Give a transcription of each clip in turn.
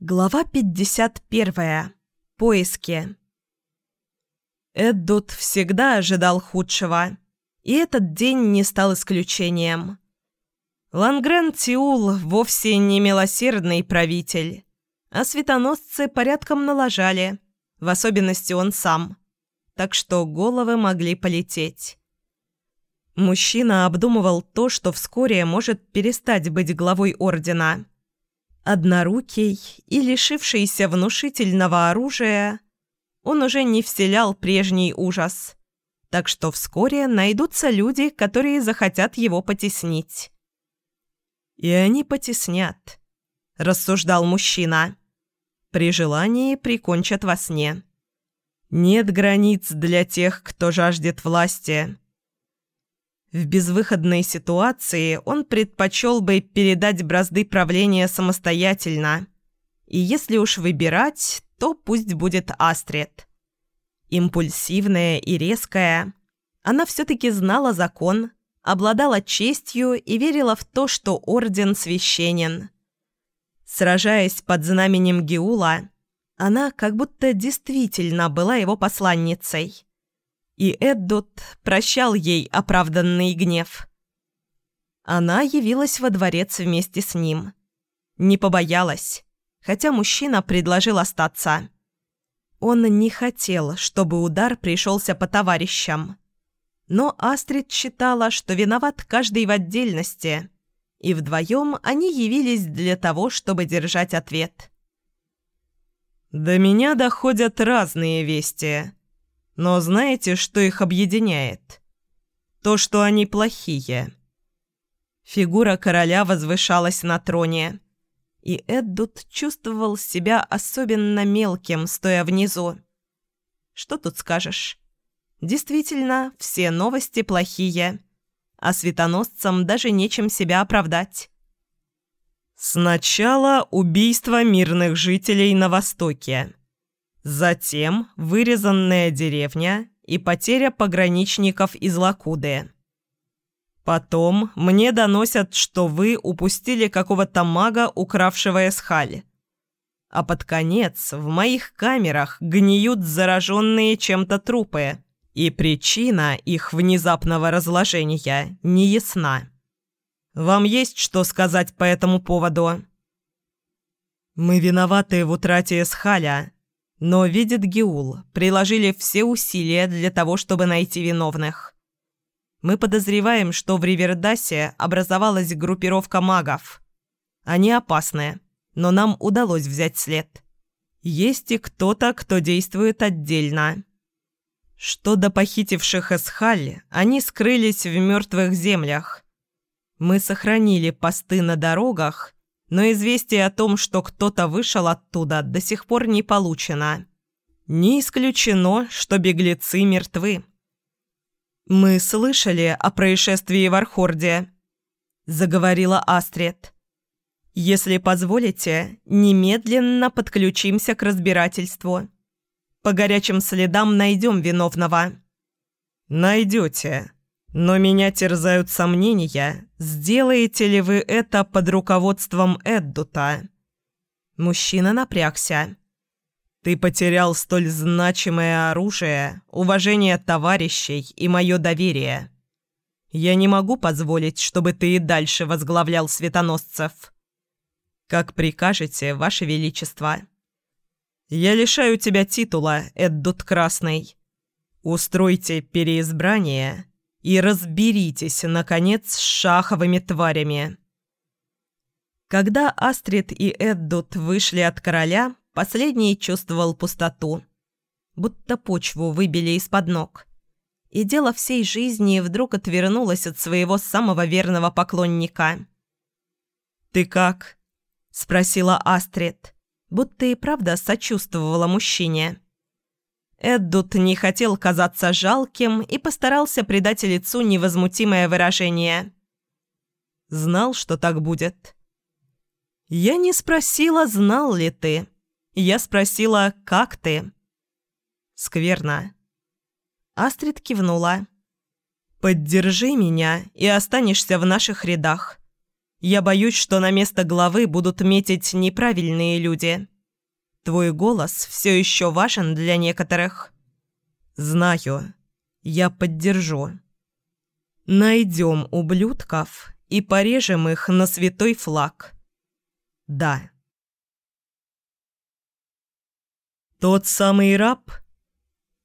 Глава 51. Поиски. Эддут всегда ожидал худшего, и этот день не стал исключением. Лангрен Тиул вовсе не милосердный правитель, а светоносцы порядком налажали, в особенности он сам, так что головы могли полететь. Мужчина обдумывал то, что вскоре может перестать быть главой Ордена – Однорукий и лишившийся внушительного оружия, он уже не вселял прежний ужас. Так что вскоре найдутся люди, которые захотят его потеснить. «И они потеснят», – рассуждал мужчина. «При желании прикончат во сне. Нет границ для тех, кто жаждет власти». В безвыходной ситуации он предпочел бы передать бразды правления самостоятельно. И если уж выбирать, то пусть будет Астрид. Импульсивная и резкая, она все-таки знала закон, обладала честью и верила в то, что Орден священен. Сражаясь под знаменем Геула, она как будто действительно была его посланницей и Эддот прощал ей оправданный гнев. Она явилась во дворец вместе с ним. Не побоялась, хотя мужчина предложил остаться. Он не хотел, чтобы удар пришелся по товарищам. Но Астрид считала, что виноват каждый в отдельности, и вдвоем они явились для того, чтобы держать ответ. «До меня доходят разные вести», но знаете, что их объединяет? То, что они плохие. Фигура короля возвышалась на троне, и Эддут чувствовал себя особенно мелким, стоя внизу. Что тут скажешь? Действительно, все новости плохие, а светоносцам даже нечем себя оправдать. Сначала убийство мирных жителей на Востоке. Затем вырезанная деревня и потеря пограничников из Лакуды. Потом мне доносят, что вы упустили какого-то мага, укравшего Эсхаль. А под конец в моих камерах гниют зараженные чем-то трупы, и причина их внезапного разложения не ясна. Вам есть что сказать по этому поводу? Мы виноваты в утрате Эсхаля, но, видит Геул, приложили все усилия для того, чтобы найти виновных. Мы подозреваем, что в Ривердасе образовалась группировка магов. Они опасны, но нам удалось взять след. Есть и кто-то, кто действует отдельно. Что до похитивших Эсхаль, они скрылись в мертвых землях. Мы сохранили посты на дорогах но известие о том, что кто-то вышел оттуда, до сих пор не получено. Не исключено, что беглецы мертвы. «Мы слышали о происшествии в Архорде», – заговорила Астрид. «Если позволите, немедленно подключимся к разбирательству. По горячим следам найдем виновного». «Найдете», но меня терзают сомнения, сделаете ли вы это под руководством Эддута. Мужчина напрягся. Ты потерял столь значимое оружие, уважение товарищей и мое доверие. Я не могу позволить, чтобы ты и дальше возглавлял светоносцев. Как прикажете, Ваше Величество. Я лишаю тебя титула, Эддут Красный. Устройте переизбрание и разберитесь, наконец, с шаховыми тварями». Когда Астрид и Эддут вышли от короля, последний чувствовал пустоту, будто почву выбили из-под ног. И дело всей жизни вдруг отвернулось от своего самого верного поклонника. «Ты как?» – спросила Астрид, будто и правда сочувствовала мужчине. Эддут не хотел казаться жалким и постарался придать лицу невозмутимое выражение. Знал, что так будет. «Я не спросила, знал ли ты. Я спросила, как ты». «Скверно». Астрид кивнула. «Поддержи меня, и останешься в наших рядах. Я боюсь, что на место главы будут метить неправильные люди. Твой голос все еще важен для некоторых. Знаю. Я поддержу. Найдем ублюдков и порежем их на святой флаг. Да. Тот самый раб?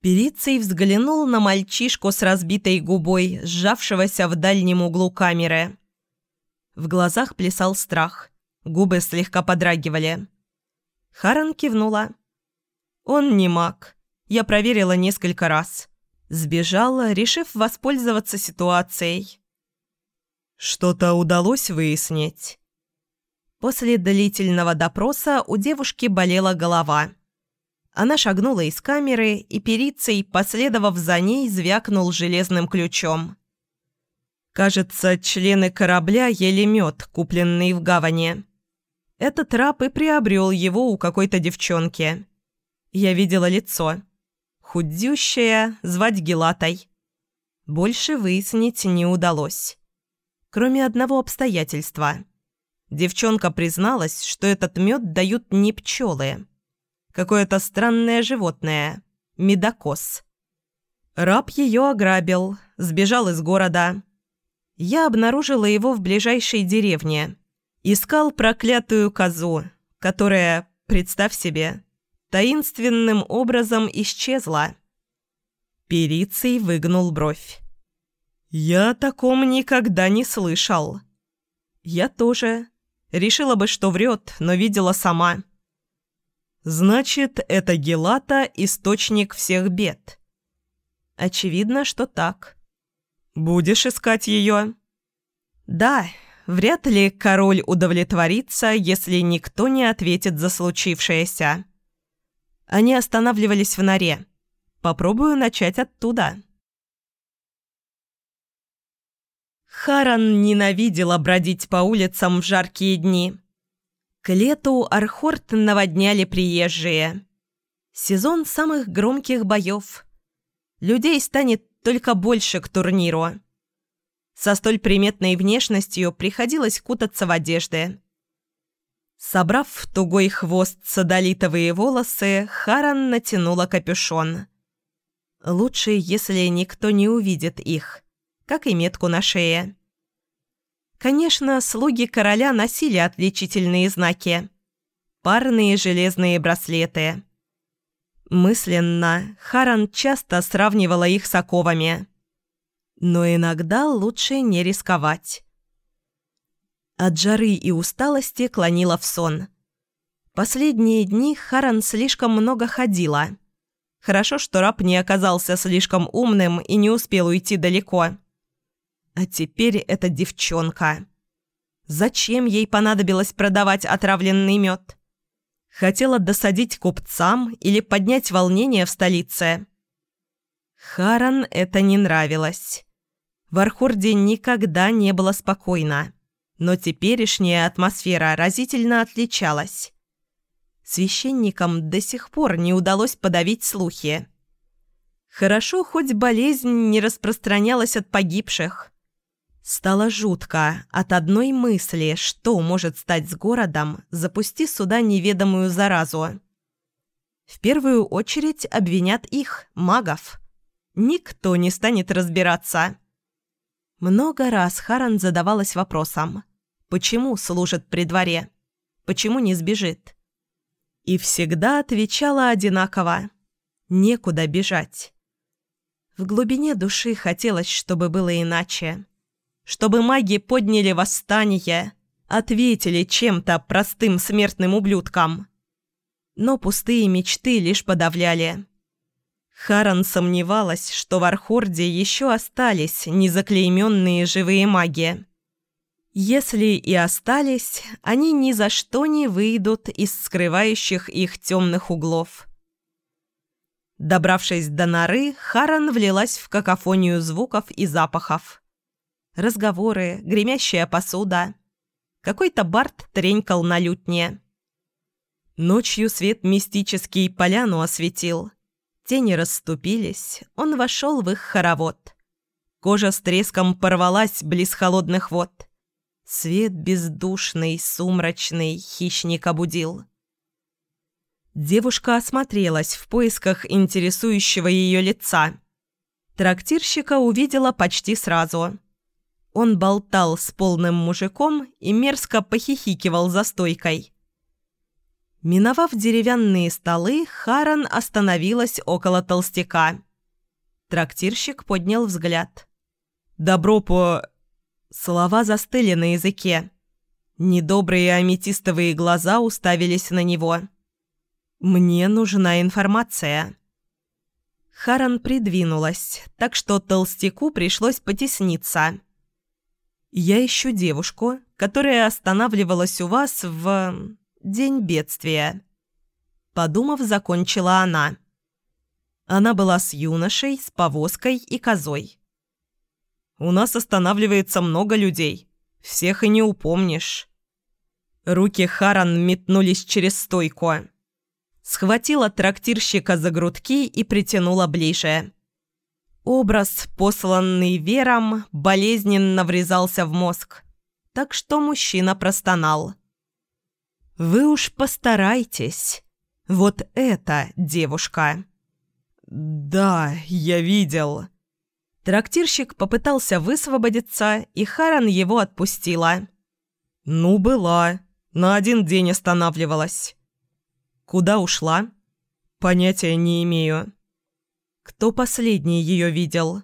Перицей взглянул на мальчишку с разбитой губой, сжавшегося в дальнем углу камеры. В глазах плясал страх, губы слегка подрагивали. Харан кивнула. «Он не маг. Я проверила несколько раз. Сбежала, решив воспользоваться ситуацией». «Что-то удалось выяснить?» После длительного допроса у девушки болела голова. Она шагнула из камеры, и перицей, последовав за ней, звякнул железным ключом. Кажется, члены корабля ели мед, купленный в гавани. Этот раб и приобрел его у какой-то девчонки. Я видела лицо. Худющая, звать Гелатой. Больше выяснить не удалось. Кроме одного обстоятельства. Девчонка призналась, что этот мед дают не пчелы. Какое-то странное животное. Медокос. Раб ее ограбил, сбежал из города, я обнаружила его в ближайшей деревне. Искал проклятую козу, которая, представь себе, таинственным образом исчезла. Перицей выгнул бровь. «Я о таком никогда не слышал». «Я тоже. Решила бы, что врет, но видела сама». «Значит, это Гелата – источник всех бед». «Очевидно, что так». «Будешь искать ее?» «Да, вряд ли король удовлетворится, если никто не ответит за случившееся». Они останавливались в норе. Попробую начать оттуда. Харан ненавидела бродить по улицам в жаркие дни. К лету Архорт наводняли приезжие. Сезон самых громких боев. Людей станет только больше к турниру. Со столь приметной внешностью приходилось кутаться в одежды. Собрав в тугой хвост садолитовые волосы, Харан натянула капюшон. Лучше, если никто не увидит их, как и метку на шее. Конечно, слуги короля носили отличительные знаки. Парные железные браслеты – Мысленно Харан часто сравнивала их с оковами. Но иногда лучше не рисковать. От жары и усталости клонила в сон. Последние дни Харан слишком много ходила. Хорошо, что раб не оказался слишком умным и не успел уйти далеко. А теперь эта девчонка. Зачем ей понадобилось продавать отравленный мед? Хотела досадить купцам или поднять волнение в столице. Харан это не нравилось. В Архорде никогда не было спокойно, но теперешняя атмосфера разительно отличалась. Священникам до сих пор не удалось подавить слухи. Хорошо, хоть болезнь не распространялась от погибших. Стало жутко от одной мысли, что может стать с городом, запусти сюда неведомую заразу. В первую очередь обвинят их, магов. Никто не станет разбираться. Много раз Харан задавалась вопросом, почему служит при дворе, почему не сбежит. И всегда отвечала одинаково – некуда бежать. В глубине души хотелось, чтобы было иначе чтобы маги подняли восстание, ответили чем-то простым смертным ублюдкам. Но пустые мечты лишь подавляли. Харан сомневалась, что в Архорде еще остались незаклейменные живые маги. Если и остались, они ни за что не выйдут из скрывающих их темных углов. Добравшись до норы, Харан влилась в какофонию звуков и запахов разговоры, гремящая посуда. Какой-то Барт тренькал на лютне. Ночью свет мистический поляну осветил. Тени расступились, он вошел в их хоровод. Кожа с треском порвалась близ холодных вод. Свет бездушный, сумрачный, хищник обудил. Девушка осмотрелась в поисках интересующего ее лица. Трактирщика увидела почти сразу. Он болтал с полным мужиком и мерзко похихикивал за стойкой. Миновав деревянные столы, Харан остановилась около толстяка. Трактирщик поднял взгляд. «Добро по...» Слова застыли на языке. Недобрые аметистовые глаза уставились на него. «Мне нужна информация». Харан придвинулась, так что толстяку пришлось потесниться. «Я ищу девушку, которая останавливалась у вас в... день бедствия». Подумав, закончила она. Она была с юношей, с повозкой и козой. «У нас останавливается много людей. Всех и не упомнишь». Руки Харан метнулись через стойку. Схватила трактирщика за грудки и притянула ближе. Образ, посланный Вером, болезненно врезался в мозг, так что мужчина простонал. «Вы уж постарайтесь. Вот эта девушка». «Да, я видел». Трактирщик попытался высвободиться, и Харан его отпустила. «Ну, была. На один день останавливалась». «Куда ушла?» «Понятия не имею». Кто последний ее видел?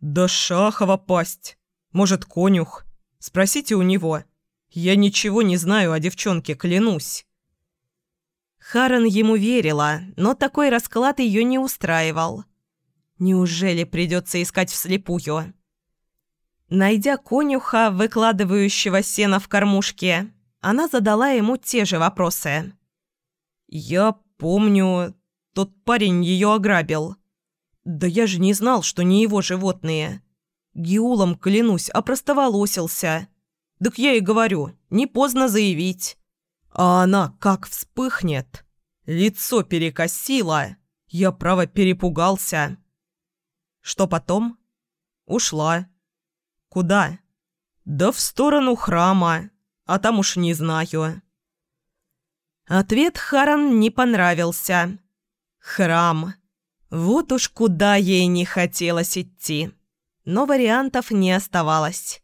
Да Шахова пасть. Может, конюх? Спросите у него. Я ничего не знаю о девчонке, клянусь. Харан ему верила, но такой расклад ее не устраивал. Неужели придется искать вслепую? Найдя конюха, выкладывающего сено в кормушке, она задала ему те же вопросы. «Я помню, тот парень ее ограбил. «Да я же не знал, что не его животные. Геулом, клянусь, опростоволосился. Так я и говорю, не поздно заявить. А она как вспыхнет. Лицо перекосило. Я, право, перепугался. Что потом? Ушла. Куда? Да в сторону храма. А там уж не знаю. Ответ Харан не понравился. Храм. Вот уж куда ей не хотелось идти. Но вариантов не оставалось.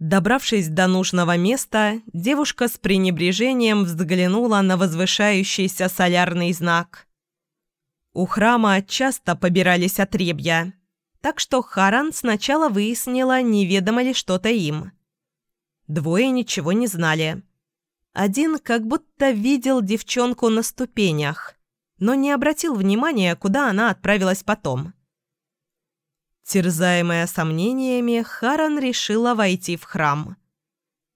Добравшись до нужного места, девушка с пренебрежением взглянула на возвышающийся солярный знак. У храма часто побирались отребья, так что Харан сначала выяснила, неведомо ли что-то им. Двое ничего не знали. Один как будто видел девчонку на ступенях, но не обратил внимания, куда она отправилась потом. Терзаемая сомнениями, Харан решила войти в храм.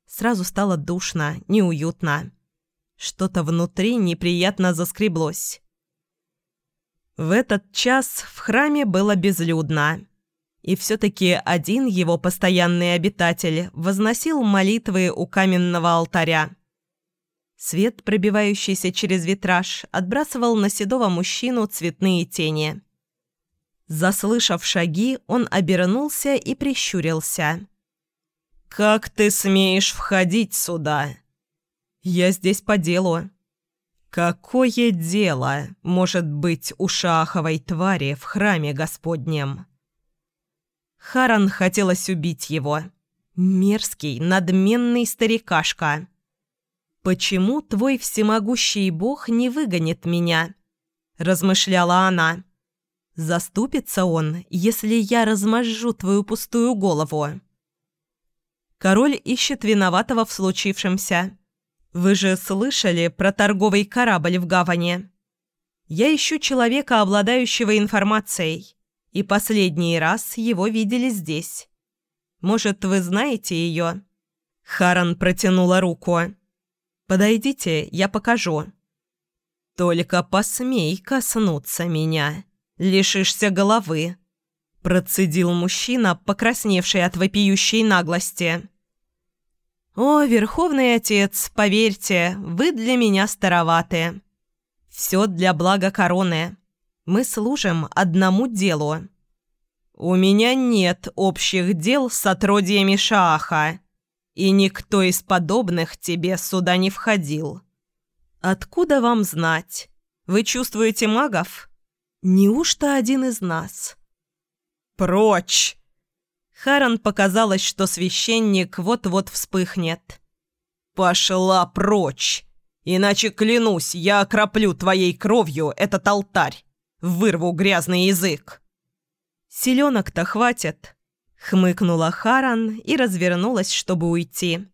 Сразу стало душно, неуютно. Что-то внутри неприятно заскреблось. В этот час в храме было безлюдно. И все-таки один его постоянный обитатель возносил молитвы у каменного алтаря. Свет, пробивающийся через витраж, отбрасывал на седого мужчину цветные тени. Заслышав шаги, он обернулся и прищурился. «Как ты смеешь входить сюда?» «Я здесь по делу». «Какое дело может быть у шаховой твари в храме Господнем?» Харан хотелось убить его. Мерзкий, надменный старикашка. «Почему твой всемогущий бог не выгонит меня?» – размышляла она. «Заступится он, если я размажу твою пустую голову?» Король ищет виноватого в случившемся. Вы же слышали про торговый корабль в гавани? Я ищу человека, обладающего информацией, и последний раз его видели здесь. Может, вы знаете ее?» Харан протянула руку. Подойдите, я покажу». «Только посмей коснуться меня, лишишься головы», – процедил мужчина, покрасневший от вопиющей наглости. «О, Верховный Отец, поверьте, вы для меня староваты. Все для блага короны. Мы служим одному делу. У меня нет общих дел с отродьями Шааха. и никто из подобных тебе сюда не входил. Откуда вам знать? Вы чувствуете магов? Неужто один из нас? Прочь! Харан показалось, что священник вот-вот вспыхнет. «Пошла прочь! Иначе, клянусь, я окроплю твоей кровью этот алтарь, вырву грязный язык!» «Селенок-то хватит!» — хмыкнула Харан и развернулась, чтобы уйти.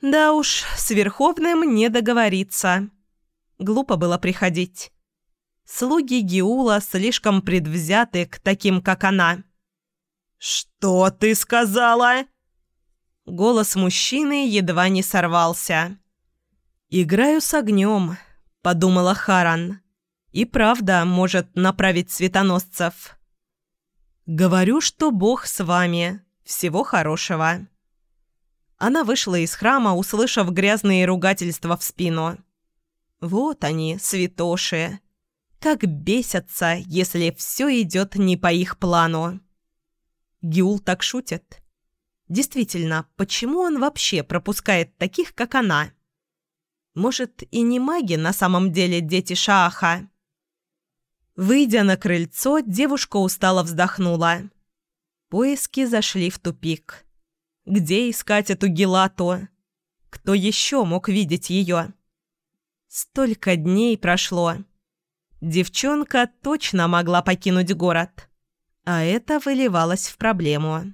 «Да уж, с Верховным не договориться. Глупо было приходить. Слуги Гиула слишком предвзяты к таким, как она». «Что ты сказала?» Голос мужчины едва не сорвался. «Играю с огнем», — подумала Харан. «И правда может направить светоносцев». «Говорю, что Бог с вами. Всего хорошего». Она вышла из храма, услышав грязные ругательства в спину. «Вот они, святоши. Как бесятся, если все идет не по их плану». Гиул так шутит. Действительно, почему он вообще пропускает таких, как она? Может, и не маги на самом деле дети Шааха? Выйдя на крыльцо, девушка устало вздохнула. Поиски зашли в тупик. Где искать эту Гелату? Кто еще мог видеть ее? Столько дней прошло. Девчонка точно могла покинуть город. А это выливалось в проблему.